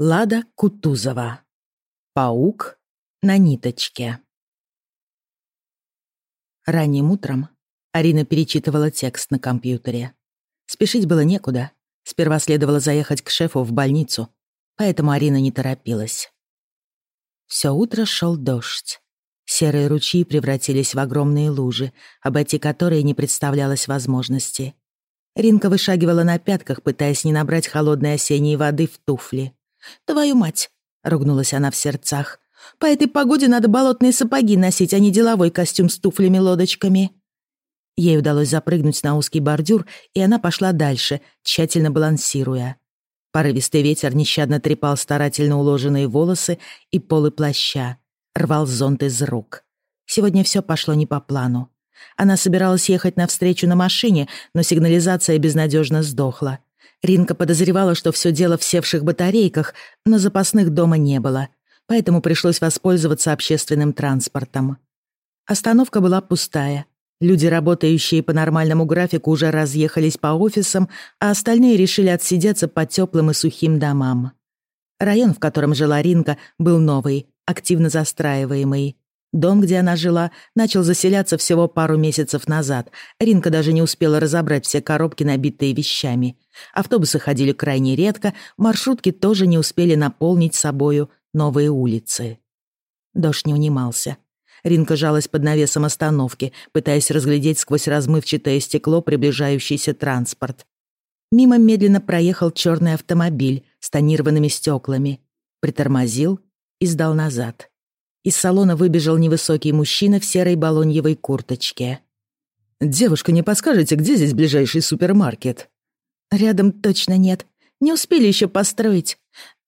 Лада Кутузова. Паук на ниточке. Ранним утром Арина перечитывала текст на компьютере. Спешить было некуда. Сперва следовало заехать к шефу в больницу, поэтому Арина не торопилась. Всё утро шёл дождь. Серые ручьи превратились в огромные лужи, обойти которые не представлялось возможности. Ринка вышагивала на пятках, пытаясь не набрать холодной осенней воды в туфли. «Твою мать!» — ругнулась она в сердцах. «По этой погоде надо болотные сапоги носить, а не деловой костюм с туфлями-лодочками». Ей удалось запрыгнуть на узкий бордюр, и она пошла дальше, тщательно балансируя. Порывистый ветер нещадно трепал старательно уложенные волосы и полы плаща, рвал зонт из рук. Сегодня все пошло не по плану. Она собиралась ехать навстречу на машине, но сигнализация безнадежно сдохла. Ринка подозревала, что все дело в севших батарейках, но запасных дома не было, поэтому пришлось воспользоваться общественным транспортом. Остановка была пустая. Люди, работающие по нормальному графику, уже разъехались по офисам, а остальные решили отсидеться по теплым и сухим домам. Район, в котором жила Ринка, был новый, активно застраиваемый. Дом, где она жила, начал заселяться всего пару месяцев назад. Ринка даже не успела разобрать все коробки, набитые вещами. Автобусы ходили крайне редко, маршрутки тоже не успели наполнить собою новые улицы. Дождь не унимался. Ринка жалась под навесом остановки, пытаясь разглядеть сквозь размывчатое стекло приближающийся транспорт. Мимо медленно проехал черный автомобиль с тонированными стеклами, притормозил и сдал назад. Из салона выбежал невысокий мужчина в серой балоньевой курточке. «Девушка, не подскажете, где здесь ближайший супермаркет?» «Рядом точно нет. Не успели еще построить.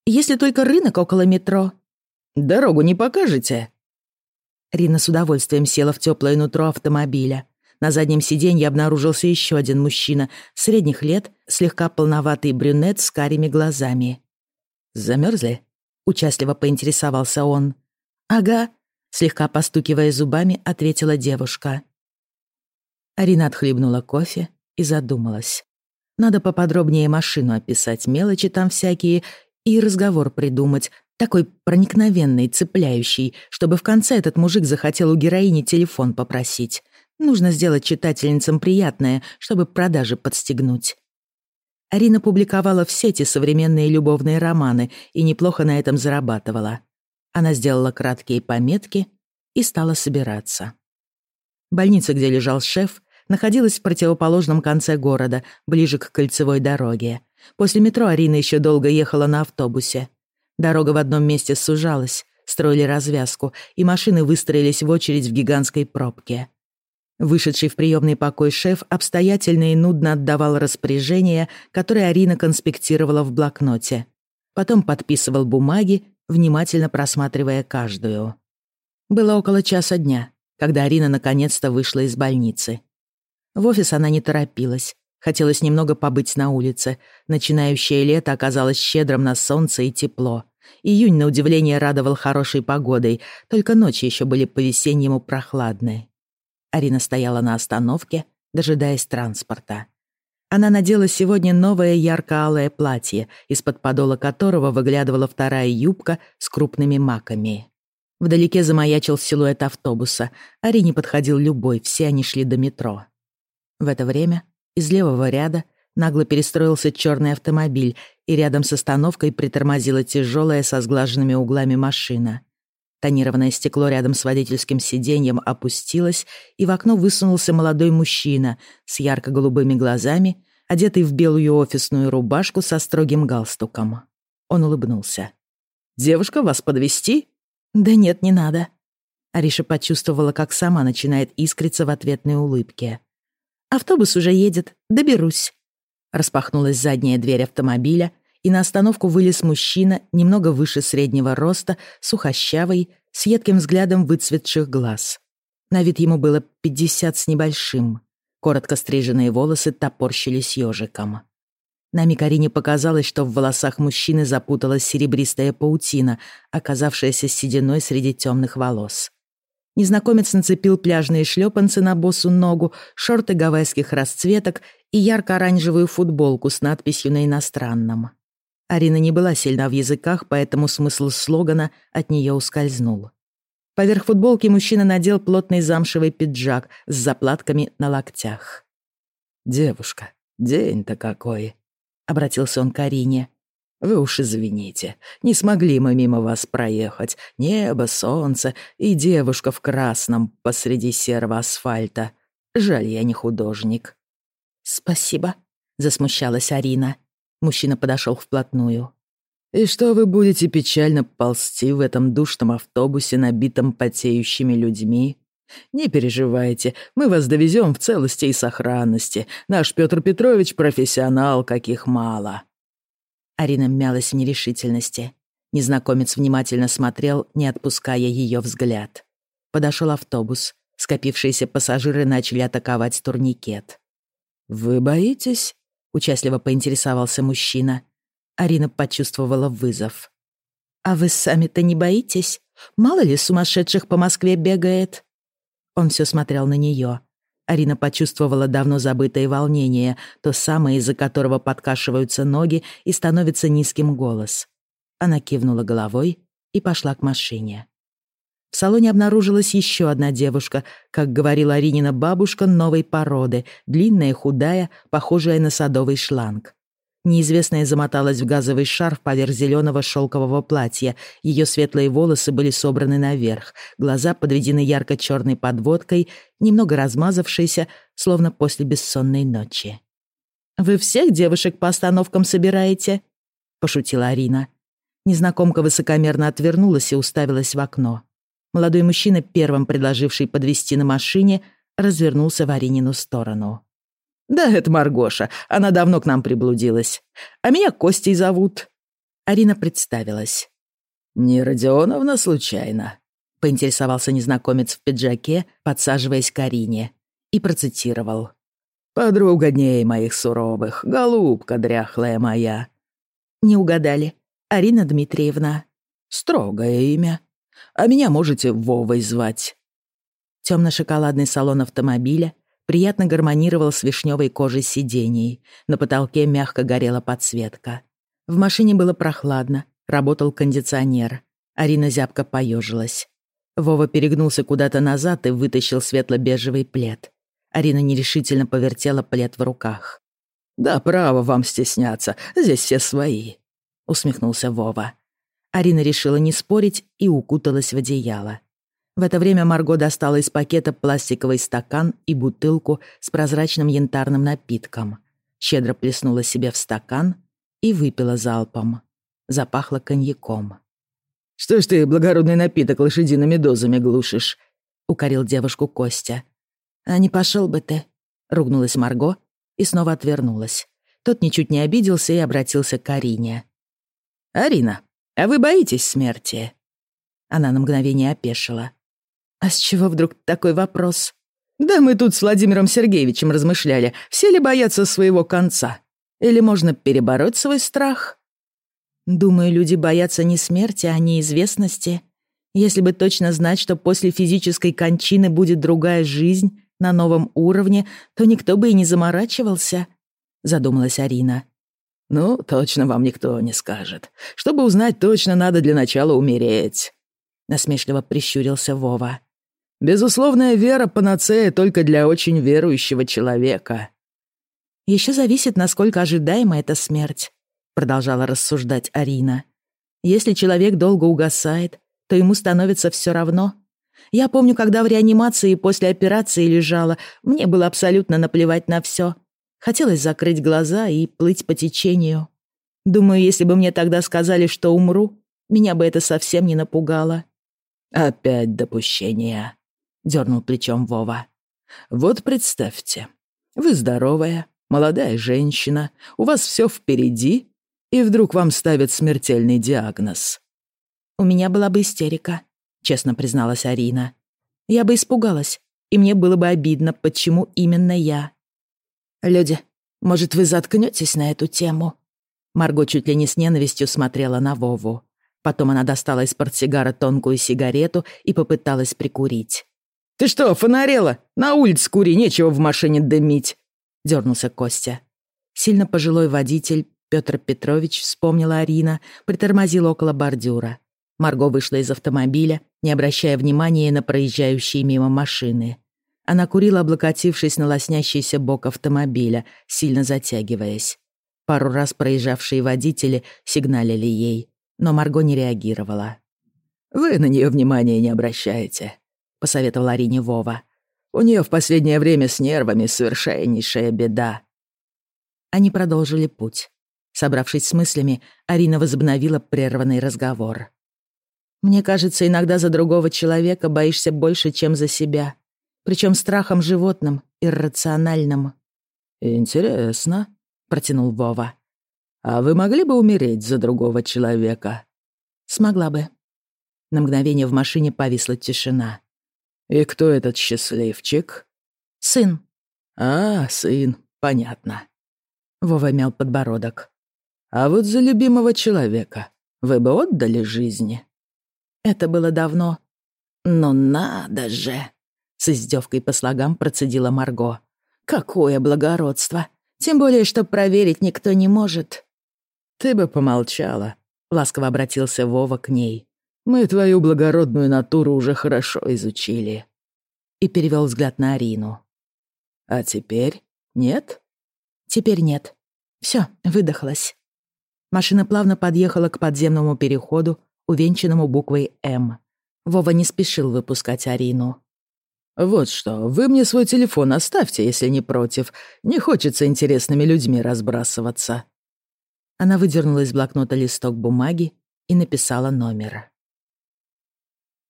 Если только рынок около метро». «Дорогу не покажете?» Рина с удовольствием села в теплое нутро автомобиля. На заднем сиденье обнаружился еще один мужчина, средних лет, слегка полноватый брюнет с карими глазами. Замерзли? Участливо поинтересовался он. «Ага», — слегка постукивая зубами, ответила девушка. Арина отхлебнула кофе и задумалась. Надо поподробнее машину описать, мелочи там всякие, и разговор придумать, такой проникновенный, цепляющий, чтобы в конце этот мужик захотел у героини телефон попросить. Нужно сделать читательницам приятное, чтобы продажи подстегнуть. Арина публиковала в сети современные любовные романы и неплохо на этом зарабатывала. Она сделала краткие пометки и стала собираться. Больница, где лежал шеф, находилась в противоположном конце города, ближе к кольцевой дороге. После метро Арина еще долго ехала на автобусе. Дорога в одном месте сужалась, строили развязку, и машины выстроились в очередь в гигантской пробке. Вышедший в приемный покой шеф обстоятельно и нудно отдавал распоряжения, которые Арина конспектировала в блокноте. Потом подписывал бумаги внимательно просматривая каждую. Было около часа дня, когда Арина наконец-то вышла из больницы. В офис она не торопилась. Хотелось немного побыть на улице. Начинающее лето оказалось щедрым на солнце и тепло. Июнь, на удивление, радовал хорошей погодой, только ночи еще были по-весеннему прохладные. Арина стояла на остановке, дожидаясь транспорта. Она надела сегодня новое ярко-алое платье, из-под подола которого выглядывала вторая юбка с крупными маками. Вдалеке замаячил силуэт автобуса. Арине подходил любой, все они шли до метро. В это время из левого ряда нагло перестроился черный автомобиль, и рядом с остановкой притормозила тяжелая со сглаженными углами машина. Тонированное стекло рядом с водительским сиденьем опустилось, и в окно высунулся молодой мужчина с ярко-голубыми глазами, одетый в белую офисную рубашку со строгим галстуком. Он улыбнулся. «Девушка, вас подвести? «Да нет, не надо». Ариша почувствовала, как сама начинает искриться в ответной улыбке. «Автобус уже едет, доберусь». Распахнулась задняя дверь автомобиля, и на остановку вылез мужчина, немного выше среднего роста, сухощавый, с едким взглядом выцветших глаз. На вид ему было пятьдесят с небольшим. Коротко стриженные волосы топорщились ежиком. На миг Арине показалось, что в волосах мужчины запуталась серебристая паутина, оказавшаяся сединой среди темных волос. Незнакомец нацепил пляжные шлепанцы на босу ногу, шорты гавайских расцветок и ярко-оранжевую футболку с надписью на иностранном. Арина не была сильна в языках, поэтому смысл слогана от нее ускользнул. Поверх футболки мужчина надел плотный замшевый пиджак с заплатками на локтях. «Девушка, день-то какой!» — обратился он к Арине. «Вы уж извините, не смогли мы мимо вас проехать. Небо, солнце и девушка в красном посреди серого асфальта. Жаль, я не художник». «Спасибо», — засмущалась Арина. Мужчина подошел вплотную. «И что вы будете печально ползти в этом душном автобусе, набитом потеющими людьми? Не переживайте, мы вас довезем в целости и сохранности. Наш Петр Петрович профессионал, каких мало». Арина мялась в нерешительности. Незнакомец внимательно смотрел, не отпуская ее взгляд. Подошел автобус. Скопившиеся пассажиры начали атаковать турникет. «Вы боитесь?» — участливо поинтересовался мужчина. Арина почувствовала вызов. «А вы сами-то не боитесь? Мало ли сумасшедших по Москве бегает?» Он все смотрел на нее. Арина почувствовала давно забытое волнение, то самое, из-за которого подкашиваются ноги и становится низким голос. Она кивнула головой и пошла к машине. В салоне обнаружилась еще одна девушка, как говорила Аринина бабушка, новой породы, длинная, худая, похожая на садовый шланг. Неизвестная замоталась в газовый шарф поверх зеленого шелкового платья. Ее светлые волосы были собраны наверх, глаза подведены ярко-черной подводкой, немного размазавшиеся, словно после бессонной ночи. «Вы всех девушек по остановкам собираете?» — пошутила Арина. Незнакомка высокомерно отвернулась и уставилась в окно. Молодой мужчина, первым предложивший подвести на машине, развернулся в Аринину сторону. «Да, это Маргоша. Она давно к нам приблудилась. А меня Костей зовут». Арина представилась. «Не Родионовна, случайно?» — поинтересовался незнакомец в пиджаке, подсаживаясь к Арине, и процитировал. «Подруга дней моих суровых, голубка дряхлая моя». «Не угадали. Арина Дмитриевна». «Строгое имя», а меня можете Вовой звать». Темно-шоколадный салон автомобиля приятно гармонировал с вишневой кожей сидений. На потолке мягко горела подсветка. В машине было прохладно, работал кондиционер. Арина зябко поежилась. Вова перегнулся куда-то назад и вытащил светло-бежевый плед. Арина нерешительно повертела плед в руках. «Да, право вам стесняться, здесь все свои», — усмехнулся Вова. Арина решила не спорить и укуталась в одеяло. В это время Марго достала из пакета пластиковый стакан и бутылку с прозрачным янтарным напитком. Щедро плеснула себе в стакан и выпила залпом. Запахло коньяком. «Что ж ты благородный напиток лошадиными дозами глушишь?» — укорил девушку Костя. «А не пошел бы ты», — ругнулась Марго и снова отвернулась. Тот ничуть не обиделся и обратился к Арине. «Арина, а вы боитесь смерти?» Она на мгновение опешила. «А с чего вдруг такой вопрос?» «Да мы тут с Владимиром Сергеевичем размышляли, все ли боятся своего конца? Или можно перебороть свой страх?» «Думаю, люди боятся не смерти, а неизвестности. Если бы точно знать, что после физической кончины будет другая жизнь на новом уровне, то никто бы и не заморачивался», — задумалась Арина. «Ну, точно вам никто не скажет. Чтобы узнать точно, надо для начала умереть», — насмешливо прищурился Вова. «Безусловная вера панацея только для очень верующего человека». «Еще зависит, насколько ожидаема эта смерть», — продолжала рассуждать Арина. «Если человек долго угасает, то ему становится все равно. Я помню, когда в реанимации после операции лежала, мне было абсолютно наплевать на все. Хотелось закрыть глаза и плыть по течению. Думаю, если бы мне тогда сказали, что умру, меня бы это совсем не напугало. «Опять допущение», — дернул плечом Вова. «Вот представьте, вы здоровая, молодая женщина, у вас все впереди, и вдруг вам ставят смертельный диагноз». «У меня была бы истерика», — честно призналась Арина. «Я бы испугалась, и мне было бы обидно, почему именно я. «Люди, может, вы заткнётесь на эту тему?» Марго чуть ли не с ненавистью смотрела на Вову. Потом она достала из портсигара тонкую сигарету и попыталась прикурить. «Ты что, фонарела? На улице кури, нечего в машине дымить!» — дернулся Костя. Сильно пожилой водитель Петр Петрович, вспомнила Арина, притормозил около бордюра. Марго вышла из автомобиля, не обращая внимания на проезжающие мимо машины. Она курила, облокотившись на лоснящийся бок автомобиля, сильно затягиваясь. Пару раз проезжавшие водители сигналили ей, но Марго не реагировала. «Вы на нее внимания не обращаете», — посоветовал Арине Вова. «У нее в последнее время с нервами совершеннейшая беда». Они продолжили путь. Собравшись с мыслями, Арина возобновила прерванный разговор. «Мне кажется, иногда за другого человека боишься больше, чем за себя. Причем страхом животным, иррациональным». «Интересно», — протянул Вова. «А вы могли бы умереть за другого человека?» «Смогла бы». На мгновение в машине повисла тишина. «И кто этот счастливчик?» «Сын». «А, сын, понятно». Вова мял подбородок. А вот за любимого человека вы бы отдали жизни?» «Это было давно». «Ну надо же!» — с издевкой по слогам процедила Марго. «Какое благородство! Тем более, что проверить никто не может». «Ты бы помолчала», — ласково обратился Вова к ней. «Мы твою благородную натуру уже хорошо изучили». И перевел взгляд на Арину. «А теперь нет?» «Теперь нет. Все, выдохлась». Машина плавно подъехала к подземному переходу, увенчанному буквой «М». Вова не спешил выпускать Арину. «Вот что, вы мне свой телефон оставьте, если не против. Не хочется интересными людьми разбрасываться». Она выдернула из блокнота листок бумаги и написала номер.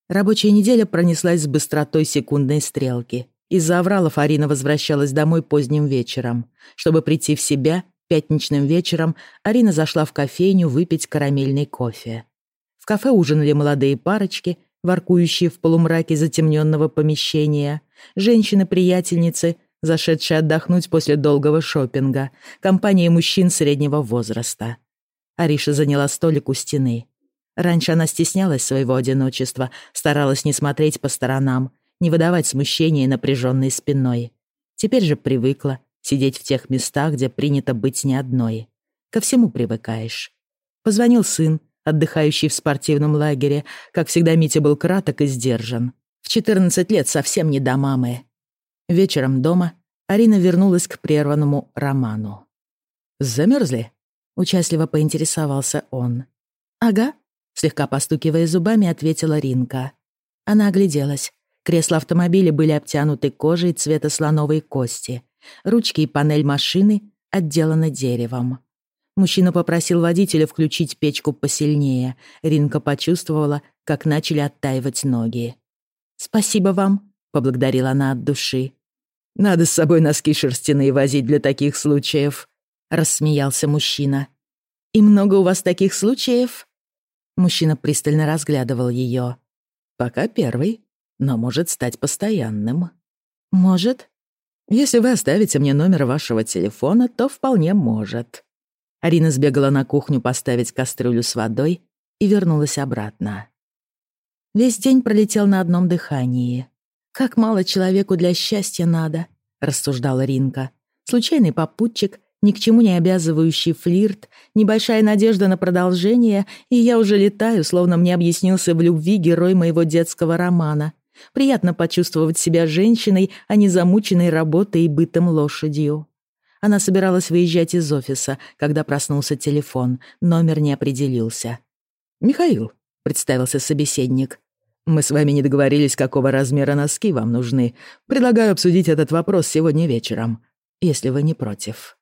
Рабочая неделя пронеслась с быстротой секундной стрелки. Из-за авралов Арина возвращалась домой поздним вечером. Чтобы прийти в себя, Пятничным вечером Арина зашла в кофейню выпить карамельный кофе. В кафе ужинали молодые парочки, воркующие в полумраке затемненного помещения, женщины-приятельницы, зашедшие отдохнуть после долгого шопинга, компания мужчин среднего возраста. Ариша заняла столик у стены. Раньше она стеснялась своего одиночества, старалась не смотреть по сторонам, не выдавать смущения напряженной спиной. Теперь же привыкла Сидеть в тех местах, где принято быть не одной. Ко всему привыкаешь. Позвонил сын, отдыхающий в спортивном лагере. Как всегда, Митя был краток и сдержан. В 14 лет совсем не до мамы. Вечером дома Арина вернулась к прерванному роману. «Замерзли?» — участливо поинтересовался он. «Ага», — слегка постукивая зубами, ответила Ринка. Она огляделась. Кресла автомобиля были обтянуты кожей цвета слоновой кости. Ручки и панель машины отделаны деревом. Мужчина попросил водителя включить печку посильнее. Ринка почувствовала, как начали оттаивать ноги. «Спасибо вам», — поблагодарила она от души. «Надо с собой носки шерстяные возить для таких случаев», — рассмеялся мужчина. «И много у вас таких случаев?» Мужчина пристально разглядывал ее. «Пока первый, но может стать постоянным». «Может?» Если вы оставите мне номер вашего телефона, то вполне может». Арина сбегала на кухню поставить кастрюлю с водой и вернулась обратно. Весь день пролетел на одном дыхании. «Как мало человеку для счастья надо», — рассуждала Ринка. «Случайный попутчик, ни к чему не обязывающий флирт, небольшая надежда на продолжение, и я уже летаю, словно мне объяснился в любви герой моего детского романа. Приятно почувствовать себя женщиной, а не замученной работой и бытом лошадью. Она собиралась выезжать из офиса, когда проснулся телефон. Номер не определился. «Михаил», — представился собеседник, — «мы с вами не договорились, какого размера носки вам нужны. Предлагаю обсудить этот вопрос сегодня вечером, если вы не против».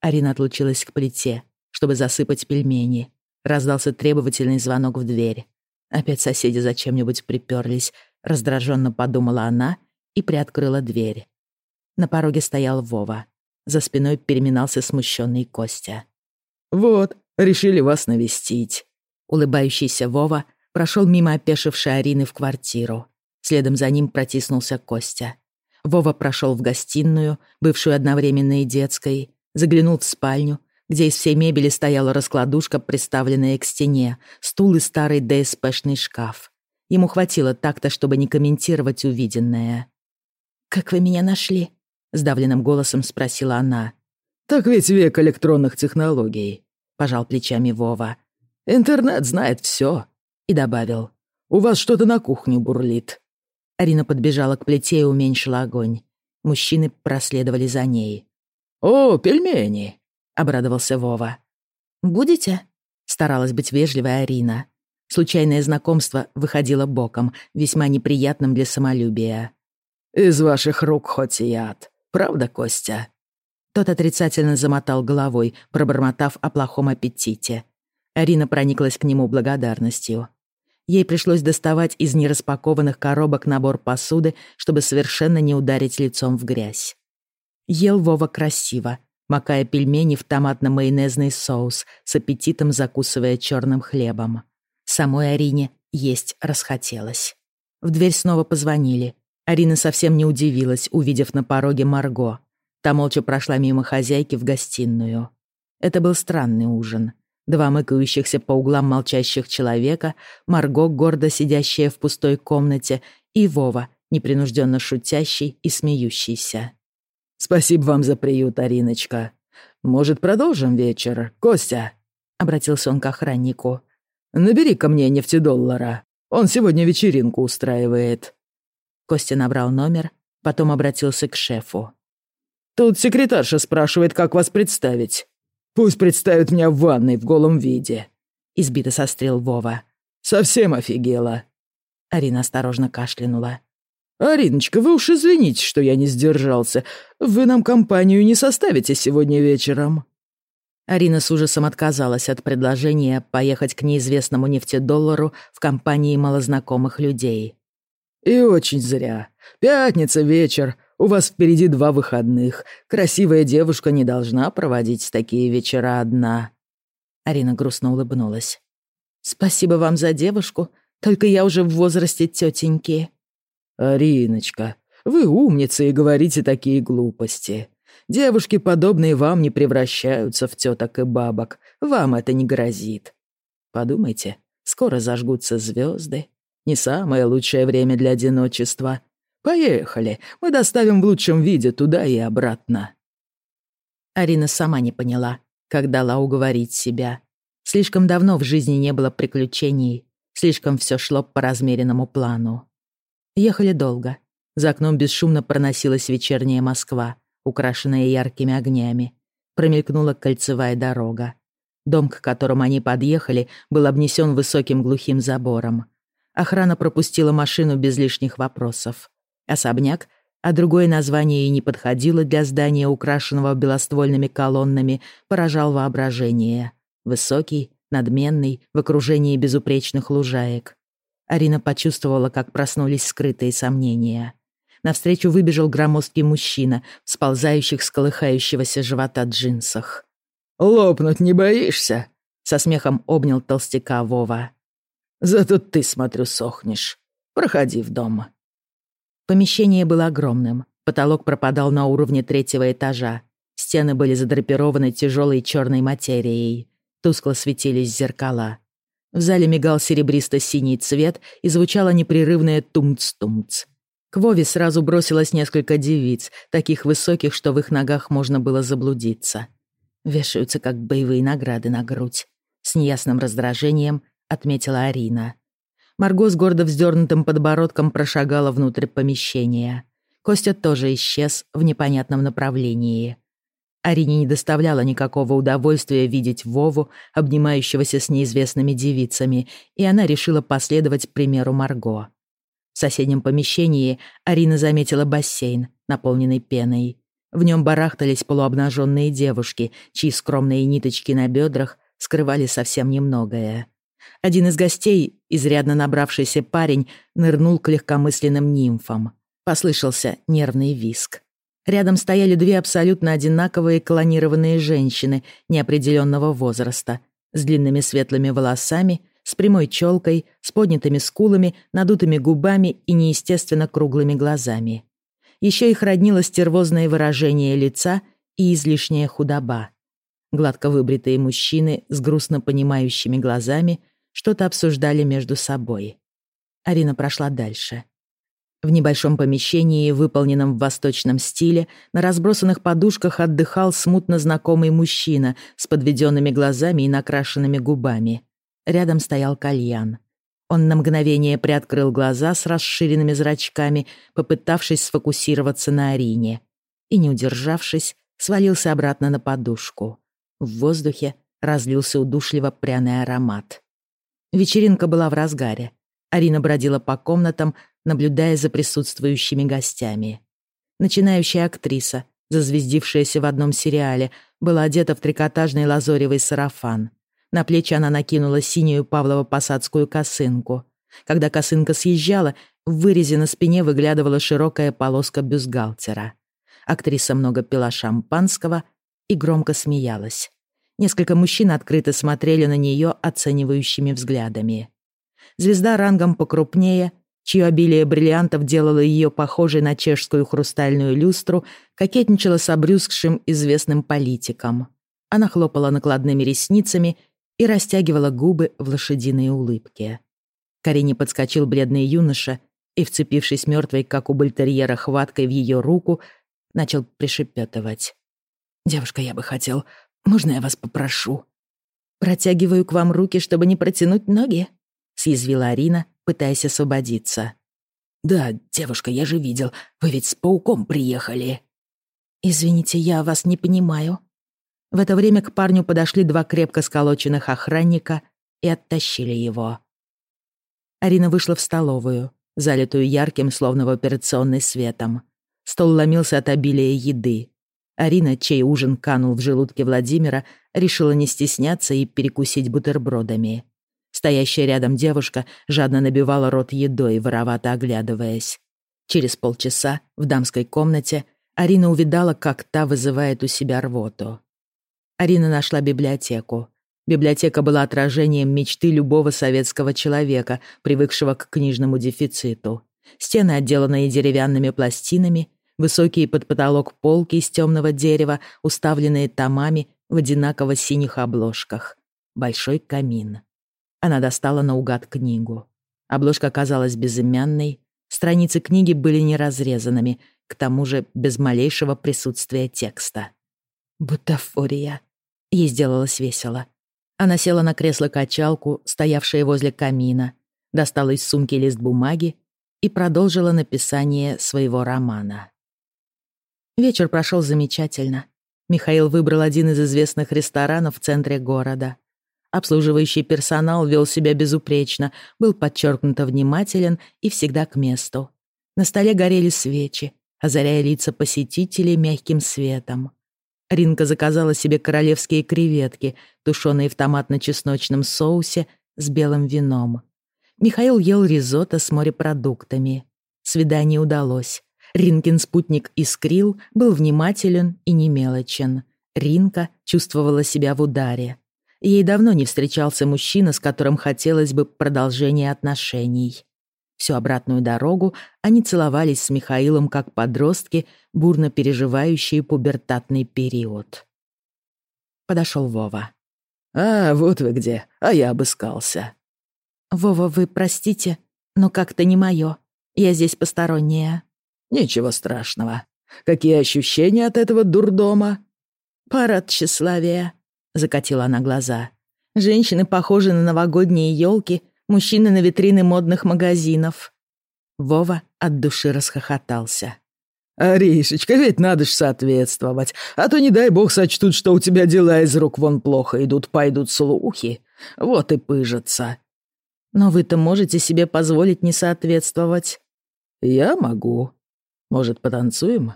Арина отлучилась к плите, чтобы засыпать пельмени. Раздался требовательный звонок в дверь. Опять соседи зачем-нибудь приперлись, раздраженно подумала она и приоткрыла дверь. На пороге стоял Вова. За спиной переминался смущенный Костя. «Вот, решили вас навестить». Улыбающийся Вова прошел мимо опешившей Арины в квартиру. Следом за ним протиснулся Костя. Вова прошел в гостиную, бывшую одновременно и детской, заглянул в спальню, где из всей мебели стояла раскладушка, приставленная к стене, стул и старый ДСПшный шкаф. Ему хватило так-то, чтобы не комментировать увиденное. «Как вы меня нашли?» — сдавленным голосом спросила она. Так ведь век электронных технологий», — пожал плечами Вова. «Интернет знает все», — и добавил. «У вас что-то на кухне бурлит». Арина подбежала к плите и уменьшила огонь. Мужчины проследовали за ней. «О, пельмени!» — обрадовался Вова. «Будете?» — старалась быть вежливой Арина. Случайное знакомство выходило боком, весьма неприятным для самолюбия. «Из ваших рук хоть яд. Правда, Костя?» Тот отрицательно замотал головой, пробормотав о плохом аппетите. Арина прониклась к нему благодарностью. Ей пришлось доставать из нераспакованных коробок набор посуды, чтобы совершенно не ударить лицом в грязь. Ел Вова красиво, макая пельмени в томатно-майонезный соус, с аппетитом закусывая черным хлебом. Самой Арине есть расхотелось. В дверь снова позвонили. Арина совсем не удивилась, увидев на пороге Марго. Та молча прошла мимо хозяйки в гостиную. Это был странный ужин. Два мыкающихся по углам молчащих человека, Марго, гордо сидящая в пустой комнате, и Вова, непринужденно шутящий и смеющийся. «Спасибо вам за приют, Ариночка. Может, продолжим вечер, Костя?» — обратился он к охраннику. набери ко мне нефтедоллара. Он сегодня вечеринку устраивает». Костя набрал номер, потом обратился к шефу. «Тут секретарша спрашивает, как вас представить. Пусть представит меня в ванной в голом виде», — избито сострил Вова. «Совсем офигела». Арина осторожно кашлянула. «Ариночка, вы уж извините, что я не сдержался. Вы нам компанию не составите сегодня вечером?» Арина с ужасом отказалась от предложения поехать к неизвестному нефтедоллару в компании малознакомых людей. «И очень зря. Пятница вечер. У вас впереди два выходных. Красивая девушка не должна проводить такие вечера одна». Арина грустно улыбнулась. «Спасибо вам за девушку, только я уже в возрасте тетеньки». «Ариночка, вы умница и говорите такие глупости. Девушки, подобные вам, не превращаются в теток и бабок. Вам это не грозит. Подумайте, скоро зажгутся звезды. Не самое лучшее время для одиночества. Поехали, мы доставим в лучшем виде туда и обратно». Арина сама не поняла, как дала уговорить себя. Слишком давно в жизни не было приключений, слишком все шло по размеренному плану. Ехали долго. За окном бесшумно проносилась вечерняя Москва, украшенная яркими огнями. Промелькнула кольцевая дорога. Дом, к которому они подъехали, был обнесен высоким глухим забором. Охрана пропустила машину без лишних вопросов. Особняк, а другое название и не подходило для здания, украшенного белоствольными колоннами, поражал воображение. Высокий, надменный, в окружении безупречных лужаек. Арина почувствовала, как проснулись скрытые сомнения. Навстречу выбежал громоздкий мужчина в сползающих с колыхающегося живота джинсах. «Лопнуть не боишься?» — со смехом обнял толстяка Вова. «Зато ты, смотрю, сохнешь. Проходи в дом». Помещение было огромным. Потолок пропадал на уровне третьего этажа. Стены были задрапированы тяжелой черной материей. Тускло светились зеркала. В зале мигал серебристо-синий цвет и звучало непрерывное тумц-тумц. К Вове сразу бросилось несколько девиц, таких высоких, что в их ногах можно было заблудиться. Вешаются, как боевые награды на грудь. С неясным раздражением отметила Арина. Марго с гордо вздернутым подбородком прошагала внутрь помещения. Костя тоже исчез в непонятном направлении. Арине не доставляло никакого удовольствия видеть Вову, обнимающегося с неизвестными девицами, и она решила последовать примеру Марго. В соседнем помещении Арина заметила бассейн, наполненный пеной. В нем барахтались полуобнаженные девушки, чьи скромные ниточки на бедрах скрывали совсем немногое. Один из гостей, изрядно набравшийся парень, нырнул к легкомысленным нимфам. Послышался нервный виск. Рядом стояли две абсолютно одинаковые клонированные женщины неопределенного возраста, с длинными светлыми волосами, с прямой челкой, с поднятыми скулами, надутыми губами и неестественно круглыми глазами. Еще их роднило стервозное выражение лица и излишняя худоба. Гладко выбритые мужчины с грустно понимающими глазами что-то обсуждали между собой. Арина прошла дальше. В небольшом помещении, выполненном в восточном стиле, на разбросанных подушках отдыхал смутно знакомый мужчина с подведенными глазами и накрашенными губами. Рядом стоял кальян. Он на мгновение приоткрыл глаза с расширенными зрачками, попытавшись сфокусироваться на Арине. И, не удержавшись, свалился обратно на подушку. В воздухе разлился удушливо пряный аромат. Вечеринка была в разгаре. Арина бродила по комнатам, наблюдая за присутствующими гостями. Начинающая актриса, зазвездившаяся в одном сериале, была одета в трикотажный лазоревый сарафан. На плечи она накинула синюю павлово-посадскую косынку. Когда косынка съезжала, в вырезе на спине выглядывала широкая полоска бюстгальтера. Актриса много пила шампанского и громко смеялась. Несколько мужчин открыто смотрели на нее оценивающими взглядами. Звезда рангом покрупнее, чье обилие бриллиантов делало ее похожей на чешскую хрустальную люстру, кокетничала с обрюзгшим известным политиком. Она хлопала накладными ресницами и растягивала губы в лошадиной улыбке. Карине подскочил бледный юноша и, вцепившись мертвой, как у бультерьера, хваткой в ее руку, начал пришепетывать. «Девушка, я бы хотел. Можно я вас попрошу?» «Протягиваю к вам руки, чтобы не протянуть ноги?» съязвила Арина, пытаясь освободиться. «Да, девушка, я же видел. Вы ведь с пауком приехали». «Извините, я вас не понимаю». В это время к парню подошли два крепко сколоченных охранника и оттащили его. Арина вышла в столовую, залитую ярким, словно в операционной светом. Стол ломился от обилия еды. Арина, чей ужин канул в желудке Владимира, решила не стесняться и перекусить бутербродами. Стоящая рядом девушка жадно набивала рот едой, воровато оглядываясь. Через полчаса в дамской комнате Арина увидала, как та вызывает у себя рвоту. Арина нашла библиотеку. Библиотека была отражением мечты любого советского человека, привыкшего к книжному дефициту. Стены, отделанные деревянными пластинами, высокие под потолок полки из темного дерева, уставленные томами в одинаково синих обложках. Большой камин. Она достала наугад книгу. Обложка оказалась безымянной, страницы книги были не разрезанными, к тому же без малейшего присутствия текста. Бутафория. Ей сделалось весело. Она села на кресло-качалку, стоявшее возле камина, достала из сумки лист бумаги и продолжила написание своего романа. Вечер прошел замечательно. Михаил выбрал один из известных ресторанов в центре города. Обслуживающий персонал вел себя безупречно, был подчеркнуто внимателен и всегда к месту. На столе горели свечи, озаряя лица посетителей мягким светом. Ринка заказала себе королевские креветки, тушеные в томатно-чесночном соусе с белым вином. Михаил ел ризотто с морепродуктами. Свидание удалось. Ринкин спутник искрил, был внимателен и немелочен. Ринка чувствовала себя в ударе. Ей давно не встречался мужчина, с которым хотелось бы продолжения отношений. Всю обратную дорогу они целовались с Михаилом как подростки, бурно переживающие пубертатный период. Подошел Вова. «А, вот вы где, а я обыскался». «Вова, вы простите, но как-то не мое. Я здесь посторонняя». «Ничего страшного. Какие ощущения от этого дурдома?» «Парад тщеславия», закатила она глаза. Женщины похожи на новогодние елки, мужчины на витрины модных магазинов. Вова от души расхохотался. «Аришечка, ведь надо ж соответствовать, а то, не дай бог, сочтут, что у тебя дела из рук вон плохо идут, пойдут слухи. Вот и пыжатся». «Но вы-то можете себе позволить не соответствовать?» «Я могу. Может, потанцуем?»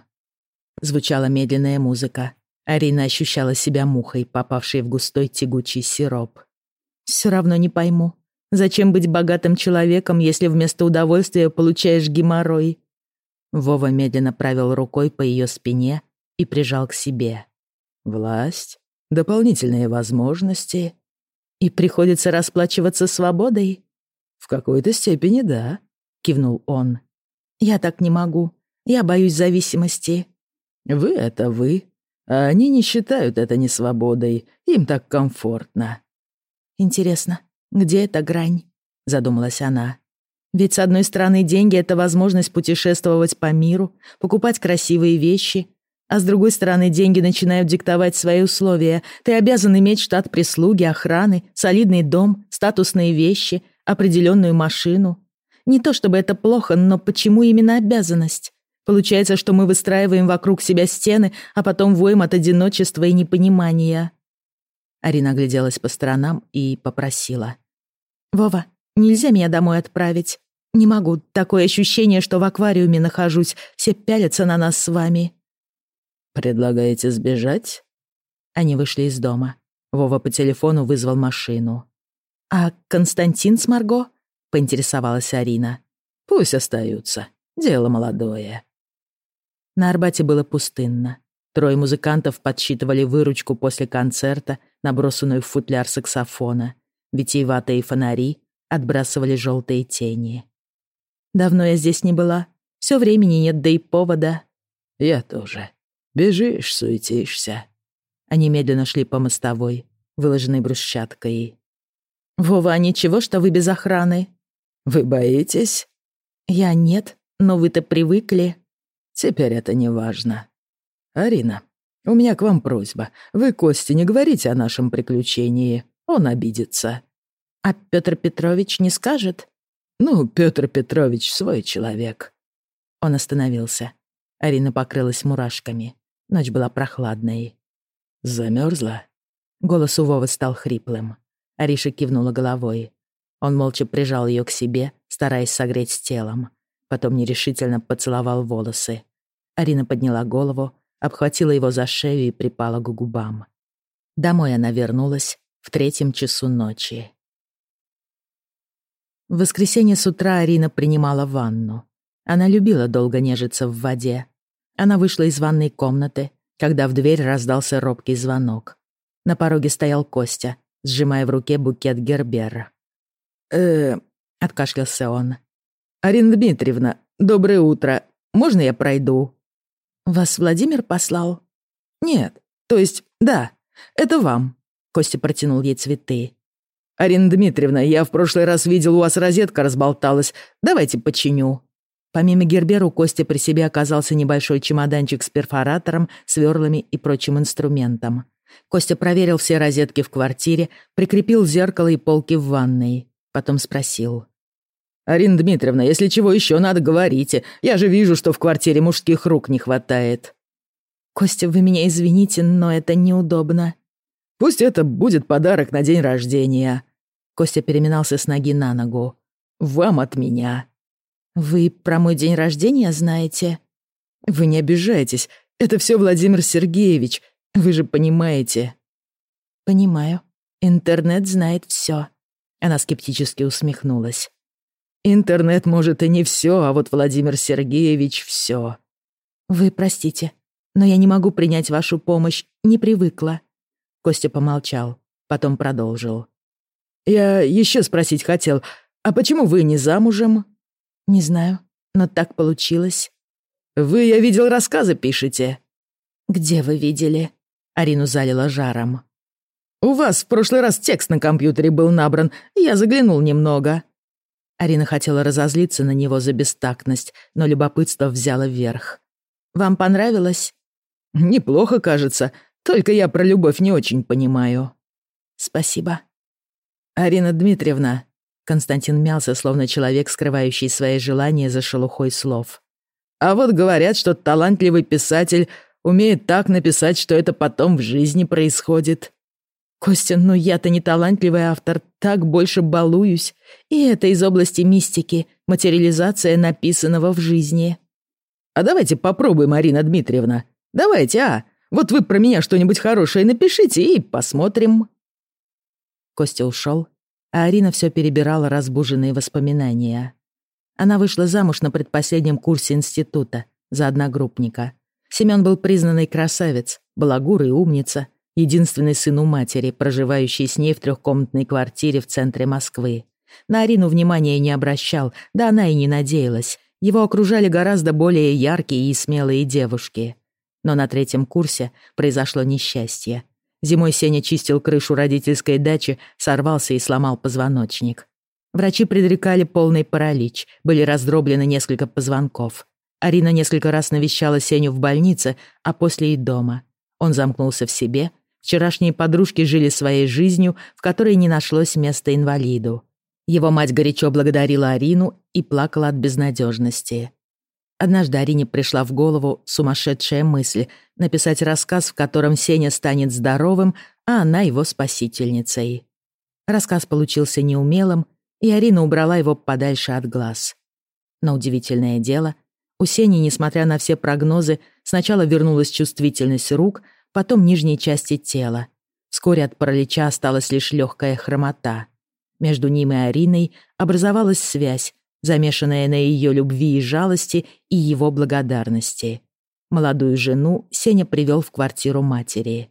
Звучала медленная музыка. Арина ощущала себя мухой, попавшей в густой тягучий сироп. «Все равно не пойму, зачем быть богатым человеком, если вместо удовольствия получаешь геморрой?» Вова медленно провел рукой по ее спине и прижал к себе. «Власть, дополнительные возможности. И приходится расплачиваться свободой?» «В какой-то степени да», — кивнул он. «Я так не могу. Я боюсь зависимости». «Вы — это вы, а они не считают это несвободой, им так комфортно. Интересно, где эта грань? Задумалась она. Ведь, с одной стороны, деньги — это возможность путешествовать по миру, покупать красивые вещи, а с другой стороны, деньги начинают диктовать свои условия. Ты обязан иметь штат прислуги, охраны, солидный дом, статусные вещи, определенную машину. Не то чтобы это плохо, но почему именно обязанность? Получается, что мы выстраиваем вокруг себя стены, а потом воем от одиночества и непонимания. Арина огляделась по сторонам и попросила. «Вова, нельзя меня домой отправить? Не могу. Такое ощущение, что в аквариуме нахожусь. Все пялятся на нас с вами». «Предлагаете сбежать?» Они вышли из дома. Вова по телефону вызвал машину. «А Константин с Марго?» — поинтересовалась Арина. «Пусть остаются. Дело молодое». На Арбате было пустынно. Трое музыкантов подсчитывали выручку после концерта, набросанную в футляр саксофона. Витиеватые фонари отбрасывали желтые тени. «Давно я здесь не была. Все времени нет, да и повода». «Я тоже», Бежишь, суетишься». Они медленно шли по мостовой, выложенной брусчаткой. «Вова, а ничего, что вы без охраны?» «Вы боитесь?» «Я нет, но вы-то привыкли». «Теперь это не важно. Арина, у меня к вам просьба. Вы Косте не говорите о нашем приключении. Он обидится». «А Петр Петрович не скажет?» «Ну, Петр Петрович свой человек». Он остановился. Арина покрылась мурашками. Ночь была прохладной. Замерзла? Голос у Вовы стал хриплым. Ариша кивнула головой. Он молча прижал ее к себе, стараясь согреть телом. Потом нерешительно поцеловал волосы. Арина подняла голову, обхватила его за шею и припала к губам. Домой она вернулась в третьем часу ночи. В воскресенье с утра Арина принимала ванну. Она любила долго нежиться в воде, она вышла из ванной комнаты, когда в дверь раздался робкий звонок. На пороге стоял Костя, сжимая в руке букет гербера. э откашлялся он. «Арина Дмитриевна, доброе утро. Можно я пройду?» «Вас Владимир послал?» «Нет, то есть, да, это вам». Костя протянул ей цветы. «Арина Дмитриевна, я в прошлый раз видел, у вас розетка разболталась. Давайте починю». Помимо Гербера у Кости при себе оказался небольшой чемоданчик с перфоратором, сверлами и прочим инструментом. Костя проверил все розетки в квартире, прикрепил зеркало и полки в ванной. Потом спросил. «Арина Дмитриевна, если чего еще надо, говорите. Я же вижу, что в квартире мужских рук не хватает». «Костя, вы меня извините, но это неудобно». «Пусть это будет подарок на день рождения». Костя переминался с ноги на ногу. «Вам от меня». «Вы про мой день рождения знаете?» «Вы не обижайтесь. Это все Владимир Сергеевич. Вы же понимаете». «Понимаю. Интернет знает все. Она скептически усмехнулась. «Интернет, может, и не все, а вот Владимир Сергеевич все. «Вы простите, но я не могу принять вашу помощь, не привыкла». Костя помолчал, потом продолжил. «Я еще спросить хотел, а почему вы не замужем?» «Не знаю, но так получилось». «Вы, я видел, рассказы пишете». «Где вы видели?» Арину залила жаром. «У вас в прошлый раз текст на компьютере был набран, я заглянул немного». Арина хотела разозлиться на него за бестактность, но любопытство взяло вверх. «Вам понравилось?» «Неплохо, кажется, только я про любовь не очень понимаю». «Спасибо». «Арина Дмитриевна», Константин мялся, словно человек, скрывающий свои желания за шелухой слов. «А вот говорят, что талантливый писатель умеет так написать, что это потом в жизни происходит». «Костя, ну я-то не талантливый автор, так больше балуюсь. И это из области мистики, материализация написанного в жизни». «А давайте попробуем, Марина Дмитриевна. Давайте, а? Вот вы про меня что-нибудь хорошее напишите и посмотрим». Костя ушел, а Арина все перебирала разбуженные воспоминания. Она вышла замуж на предпоследнем курсе института за одногруппника. Семён был признанный красавец, балагур и умница, единственный сын у матери, проживающий с ней в трехкомнатной квартире в центре Москвы. На Арину внимания не обращал, да она и не надеялась. Его окружали гораздо более яркие и смелые девушки. Но на третьем курсе произошло несчастье. Зимой Сеня чистил крышу родительской дачи, сорвался и сломал позвоночник. Врачи предрекали полный паралич, были раздроблены несколько позвонков. Арина несколько раз навещала Сеню в больнице, а после и дома. Он замкнулся в себе. Вчерашние подружки жили своей жизнью, в которой не нашлось места инвалиду. Его мать горячо благодарила Арину и плакала от безнадежности. Однажды Арине пришла в голову сумасшедшая мысль написать рассказ, в котором Сеня станет здоровым, а она его спасительницей. Рассказ получился неумелым, и Арина убрала его подальше от глаз. Но удивительное дело, у Сени, несмотря на все прогнозы, сначала вернулась чувствительность рук, потом нижней части тела. Вскоре от паралича осталась лишь легкая хромота. Между ним и Ариной образовалась связь, замешанная на ее любви и жалости и его благодарности. Молодую жену Сеня привел в квартиру матери.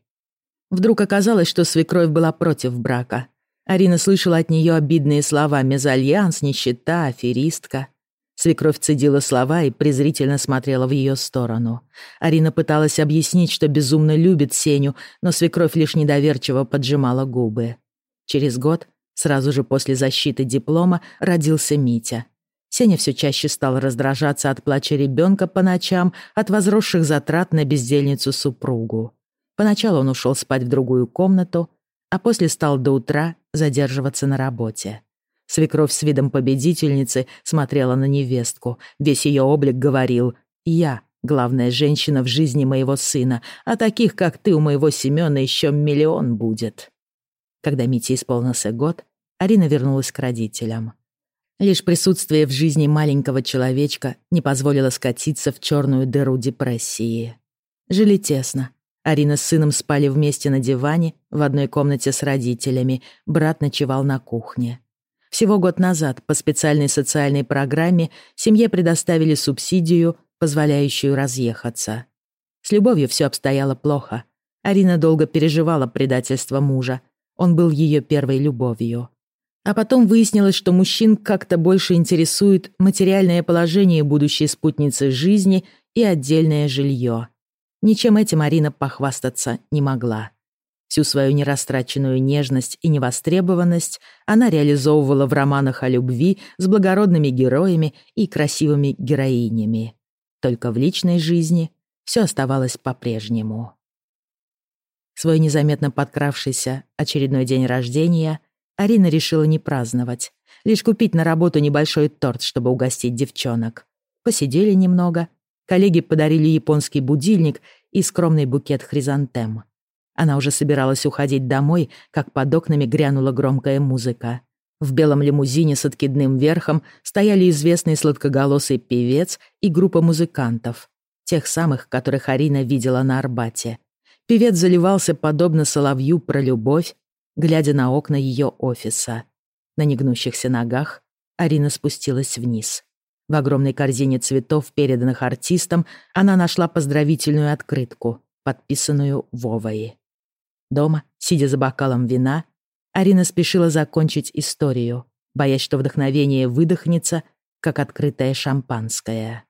Вдруг оказалось, что свекровь была против брака. Арина слышала от нее обидные слова «мезальянс», «нищета», «аферистка». Свекровь цедила слова и презрительно смотрела в ее сторону. Арина пыталась объяснить, что безумно любит Сеню, но свекровь лишь недоверчиво поджимала губы. Через год Сразу же после защиты диплома родился Митя. Сеня все чаще стал раздражаться от плача ребенка по ночам, от возросших затрат на бездельницу супругу. Поначалу он ушел спать в другую комнату, а после стал до утра задерживаться на работе. Свекровь с видом победительницы смотрела на невестку. Весь ее облик говорил «Я, главная женщина в жизни моего сына, а таких, как ты, у моего Семёна еще миллион будет». Когда Мите исполнился год, Арина вернулась к родителям. Лишь присутствие в жизни маленького человечка не позволило скатиться в черную дыру депрессии. Жили тесно. Арина с сыном спали вместе на диване в одной комнате с родителями, брат ночевал на кухне. Всего год назад по специальной социальной программе семье предоставили субсидию, позволяющую разъехаться. С любовью все обстояло плохо. Арина долго переживала предательство мужа. Он был ее первой любовью. А потом выяснилось, что мужчин как-то больше интересует материальное положение будущей спутницы жизни и отдельное жилье. Ничем этим Арина похвастаться не могла. Всю свою нерастраченную нежность и невостребованность она реализовывала в романах о любви с благородными героями и красивыми героинями. Только в личной жизни все оставалось по-прежнему. Свой незаметно подкравшийся очередной день рождения – Арина решила не праздновать, лишь купить на работу небольшой торт, чтобы угостить девчонок. Посидели немного, коллеги подарили японский будильник и скромный букет хризантем. Она уже собиралась уходить домой, как под окнами грянула громкая музыка. В белом лимузине с откидным верхом стояли известный сладкоголосый певец и группа музыкантов, тех самых, которых Арина видела на Арбате. Певец заливался подобно соловью про любовь, глядя на окна ее офиса. На негнущихся ногах Арина спустилась вниз. В огромной корзине цветов, переданных артистам, она нашла поздравительную открытку, подписанную Вовой. Дома, сидя за бокалом вина, Арина спешила закончить историю, боясь, что вдохновение выдохнется, как открытое шампанское.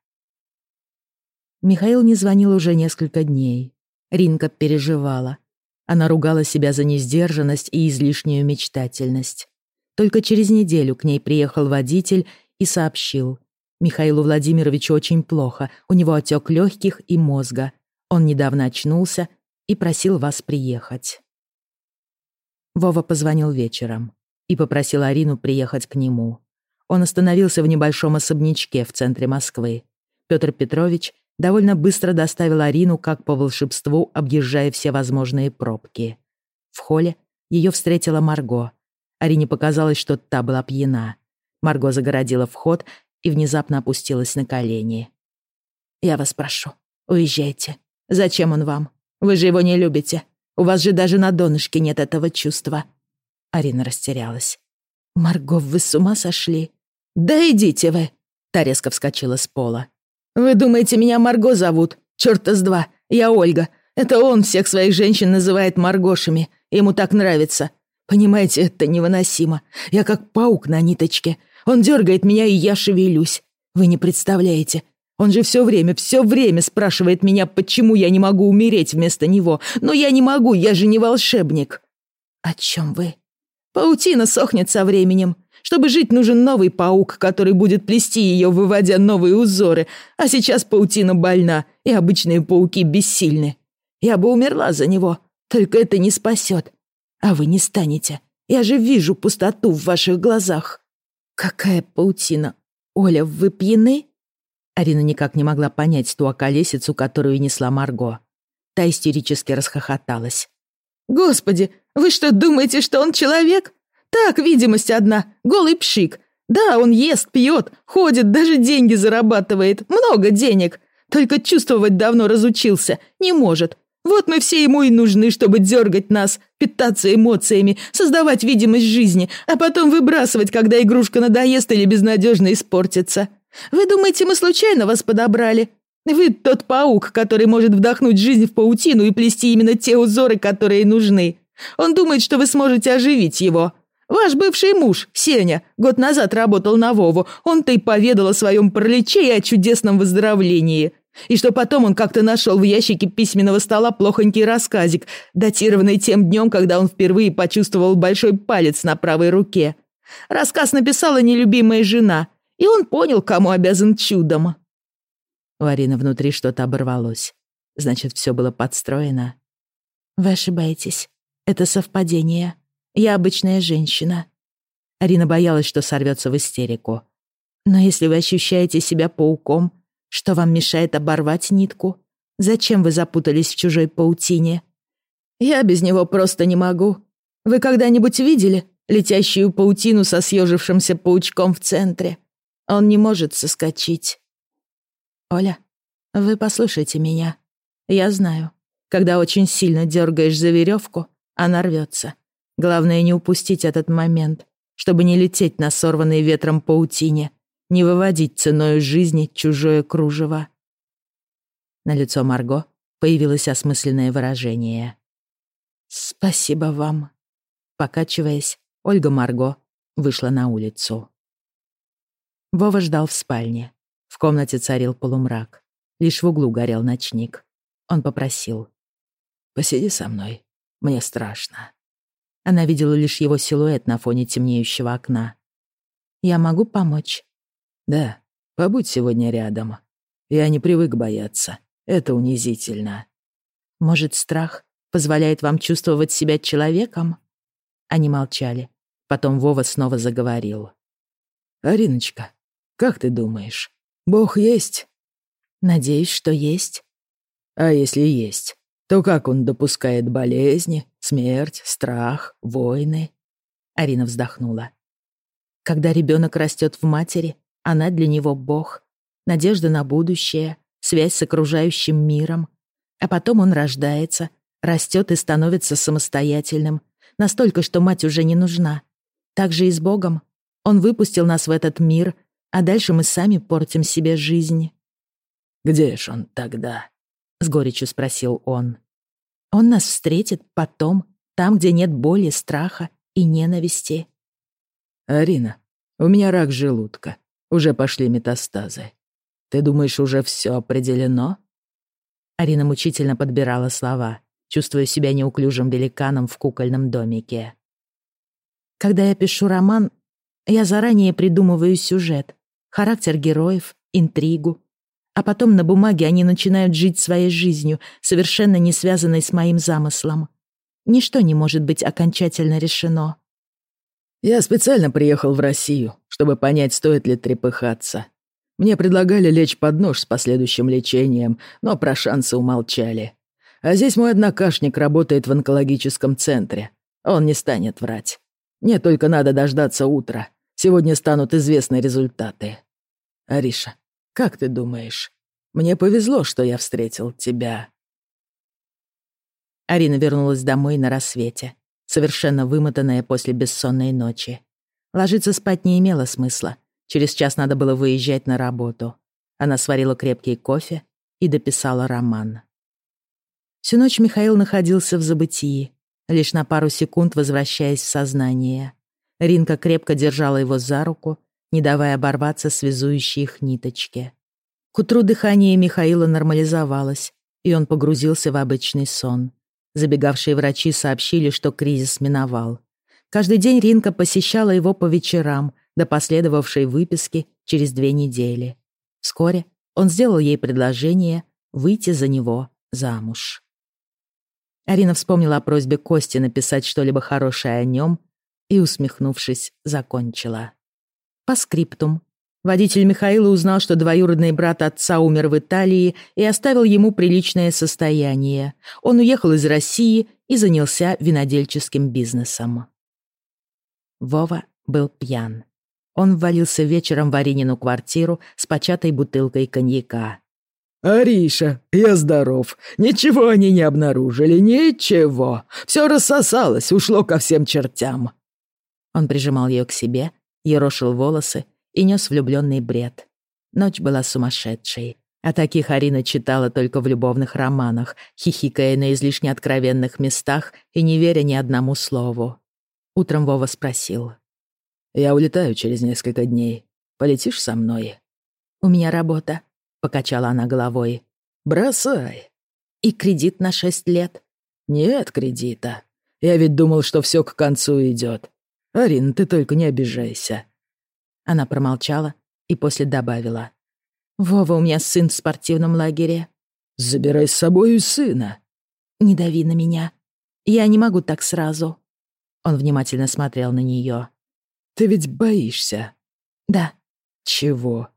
Михаил не звонил уже несколько дней. Ринка переживала. Она ругала себя за несдержанность и излишнюю мечтательность. Только через неделю к ней приехал водитель и сообщил. Михаилу Владимировичу очень плохо, у него отек легких и мозга. Он недавно очнулся и просил вас приехать. Вова позвонил вечером и попросил Арину приехать к нему. Он остановился в небольшом особнячке в центре Москвы. Петр Петрович довольно быстро доставил Арину, как по волшебству, объезжая все возможные пробки. В холле ее встретила Марго. Арине показалось, что та была пьяна. Марго загородила вход и внезапно опустилась на колени. «Я вас прошу, уезжайте. Зачем он вам? Вы же его не любите. У вас же даже на донышке нет этого чувства». Арина растерялась. «Марго, вы с ума сошли?» «Да идите вы!» Та резко вскочила с пола. «Вы думаете, меня Марго зовут? Чёрта с два. Я Ольга. Это он всех своих женщин называет Маргошами. Ему так нравится. Понимаете, это невыносимо. Я как паук на ниточке. Он дергает меня, и я шевелюсь. Вы не представляете. Он же все время, все время спрашивает меня, почему я не могу умереть вместо него. Но я не могу, я же не волшебник. О чем вы? Паутина сохнет со временем. Чтобы жить, нужен новый паук, который будет плести ее, выводя новые узоры. А сейчас паутина больна, и обычные пауки бессильны. Я бы умерла за него, только это не спасет. А вы не станете. Я же вижу пустоту в ваших глазах. Какая паутина? Оля, вы пьяны? Арина никак не могла понять ту околесицу, которую несла Марго. Та истерически расхохоталась. «Господи, вы что, думаете, что он человек? Так, видимость одна, голый пшик. Да, он ест, пьет, ходит, даже деньги зарабатывает, много денег. Только чувствовать давно разучился, не может. Вот мы все ему и нужны, чтобы дергать нас, питаться эмоциями, создавать видимость жизни, а потом выбрасывать, когда игрушка надоест или безнадежно испортится. Вы думаете, мы случайно вас подобрали? Вы тот паук, который может вдохнуть жизнь в паутину и плести именно те узоры, которые нужны. Он думает, что вы сможете оживить его. Ваш бывший муж, Сеня, год назад работал на Вову. Он-то и поведал о своем параличе и о чудесном выздоровлении. И что потом он как-то нашел в ящике письменного стола плохонький рассказик, датированный тем днем, когда он впервые почувствовал большой палец на правой руке. Рассказ написала нелюбимая жена, и он понял, кому обязан чудом. У Арины внутри что-то оборвалось. Значит, все было подстроено. «Вы ошибаетесь. Это совпадение. Я обычная женщина». Арина боялась, что сорвется в истерику. «Но если вы ощущаете себя пауком, что вам мешает оборвать нитку? Зачем вы запутались в чужой паутине?» «Я без него просто не могу. Вы когда-нибудь видели летящую паутину со съежившимся паучком в центре? Он не может соскочить». «Оля, вы послушайте меня. Я знаю, когда очень сильно дергаешь за веревку, она рвется. Главное не упустить этот момент, чтобы не лететь на сорванной ветром паутине, не выводить ценой жизни чужое кружево. На лицо Марго появилось осмысленное выражение. «Спасибо вам». Покачиваясь, Ольга Марго вышла на улицу. Вова ждал в спальне. В комнате царил полумрак. Лишь в углу горел ночник. Он попросил. «Посиди со мной. Мне страшно». Она видела лишь его силуэт на фоне темнеющего окна. «Я могу помочь?» «Да, побудь сегодня рядом. Я не привык бояться. Это унизительно». «Может, страх позволяет вам чувствовать себя человеком?» Они молчали. Потом Вова снова заговорил. «Ариночка, как ты думаешь, Бог есть?» «Надеюсь, что есть». «А если есть, то как он допускает болезни, смерть, страх, войны?» Арина вздохнула. Когда ребенок растет в матери, она для него Бог, надежда на будущее, связь с окружающим миром. А потом он рождается, растет и становится самостоятельным, настолько, что мать уже не нужна. Так же и с Богом. Он выпустил нас в этот мир, а дальше мы сами портим себе жизнь. «Где ж он тогда?» — с горечью спросил он. «Он нас встретит потом, там, где нет боли, страха и ненависти». «Арина, у меня рак желудка. Уже пошли метастазы. Ты думаешь, уже все определено?» Арина мучительно подбирала слова, чувствуя себя неуклюжим великаном в кукольном домике. «Когда я пишу роман, я заранее придумываю сюжет, характер героев, интригу, а потом на бумаге они начинают жить своей жизнью, совершенно не связанной с моим замыслом. Ничто не может быть окончательно решено. Я специально приехал в Россию, чтобы понять, стоит ли трепыхаться. Мне предлагали лечь под нож с последующим лечением, но про шансы умолчали. А здесь мой однокашник работает в онкологическом центре. Он не станет врать. Мне только надо дождаться утра. Сегодня станут известны результаты. Ариша, как ты думаешь, мне повезло, что я встретил тебя?» Арина вернулась домой на рассвете, совершенно вымотанная после бессонной ночи. Ложиться спать не имело смысла. Через час надо было выезжать на работу. Она сварила крепкий кофе и дописала роман. Всю ночь Михаил находился в забытии, лишь на пару секунд возвращаясь в сознание. Ринка крепко держала его за руку не давая оборваться связующей их ниточки. К утру дыхание Михаила нормализовалось, и он погрузился в обычный сон. Забегавшие врачи сообщили, что кризис миновал. Каждый день Ринка посещала его по вечерам, до последовавшей выписки через две недели. Вскоре он сделал ей предложение выйти за него замуж. Арина вспомнила о просьбе Кости написать что-либо хорошее о нем и, усмехнувшись, закончила. По скриптум. Водитель Михаила узнал, что двоюродный брат отца умер в Италии и оставил ему приличное состояние. Он уехал из России и занялся винодельческим бизнесом. Вова был пьян. Он ввалился вечером в Аринину квартиру с початой бутылкой коньяка. «Ариша, я здоров. Ничего они не обнаружили, ничего. Все рассосалось, ушло ко всем чертям». Он прижимал ее к себе, ерошил волосы и нес влюбленный бред. Ночь была сумасшедшей. О таких Арина читала только в любовных романах, хихикая на излишне откровенных местах и не веря ни одному слову. Утром Вова спросил. «Я улетаю через несколько дней. Полетишь со мной?» «У меня работа», — покачала она головой. «Бросай». «И кредит на шесть лет?» «Нет кредита. Я ведь думал, что все к концу идет. Арин, ты только не обижайся». Она промолчала и после добавила. «Вова, у меня сын в спортивном лагере». «Забирай с собой сына». «Не дави на меня. Я не могу так сразу». Он внимательно смотрел на нее. «Ты ведь боишься?» «Да». «Чего?»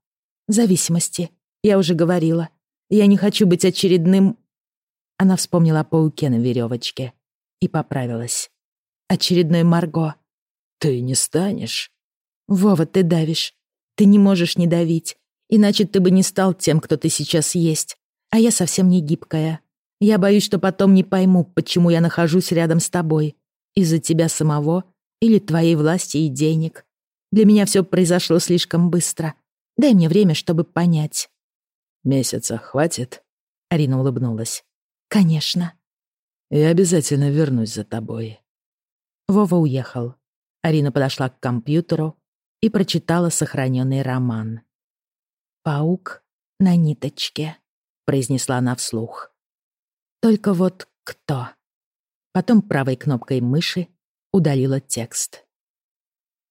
«Зависимости. Я уже говорила. Я не хочу быть очередным...» Она вспомнила о пауке на веревочке и поправилась. «Очередной Марго». «Ты не станешь?» «Вова, ты давишь. Ты не можешь не давить. Иначе ты бы не стал тем, кто ты сейчас есть. А я совсем не гибкая. Я боюсь, что потом не пойму, почему я нахожусь рядом с тобой. Из-за тебя самого или твоей власти и денег. Для меня все произошло слишком быстро. Дай мне время, чтобы понять». Месяца хватит?» Арина улыбнулась. «Конечно». «Я обязательно вернусь за тобой». Вова уехал. Арина подошла к компьютеру и прочитала сохраненный роман. «Паук на ниточке», — произнесла она вслух. «Только вот кто?» Потом правой кнопкой мыши удалила текст.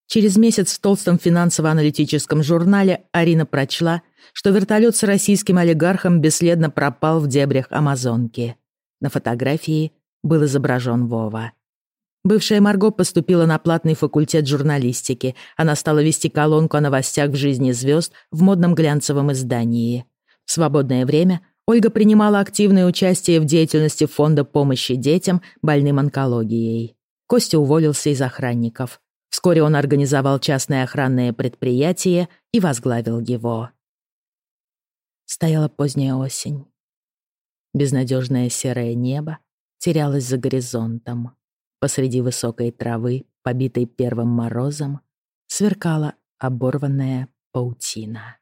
Через месяц в толстом финансово-аналитическом журнале Арина прочла, что вертолет с российским олигархом бесследно пропал в дебрях Амазонки. На фотографии был изображен Вова. Бывшая Марго поступила на платный факультет журналистики. Она стала вести колонку о новостях в жизни звезд в модном глянцевом издании. В свободное время Ольга принимала активное участие в деятельности фонда помощи детям, больным онкологией. Костя уволился из охранников. Вскоре он организовал частное охранное предприятие и возглавил его. Стояла поздняя осень. Безнадежное серое небо терялось за горизонтом. Посреди высокой травы, побитой первым морозом, сверкала оборванная паутина.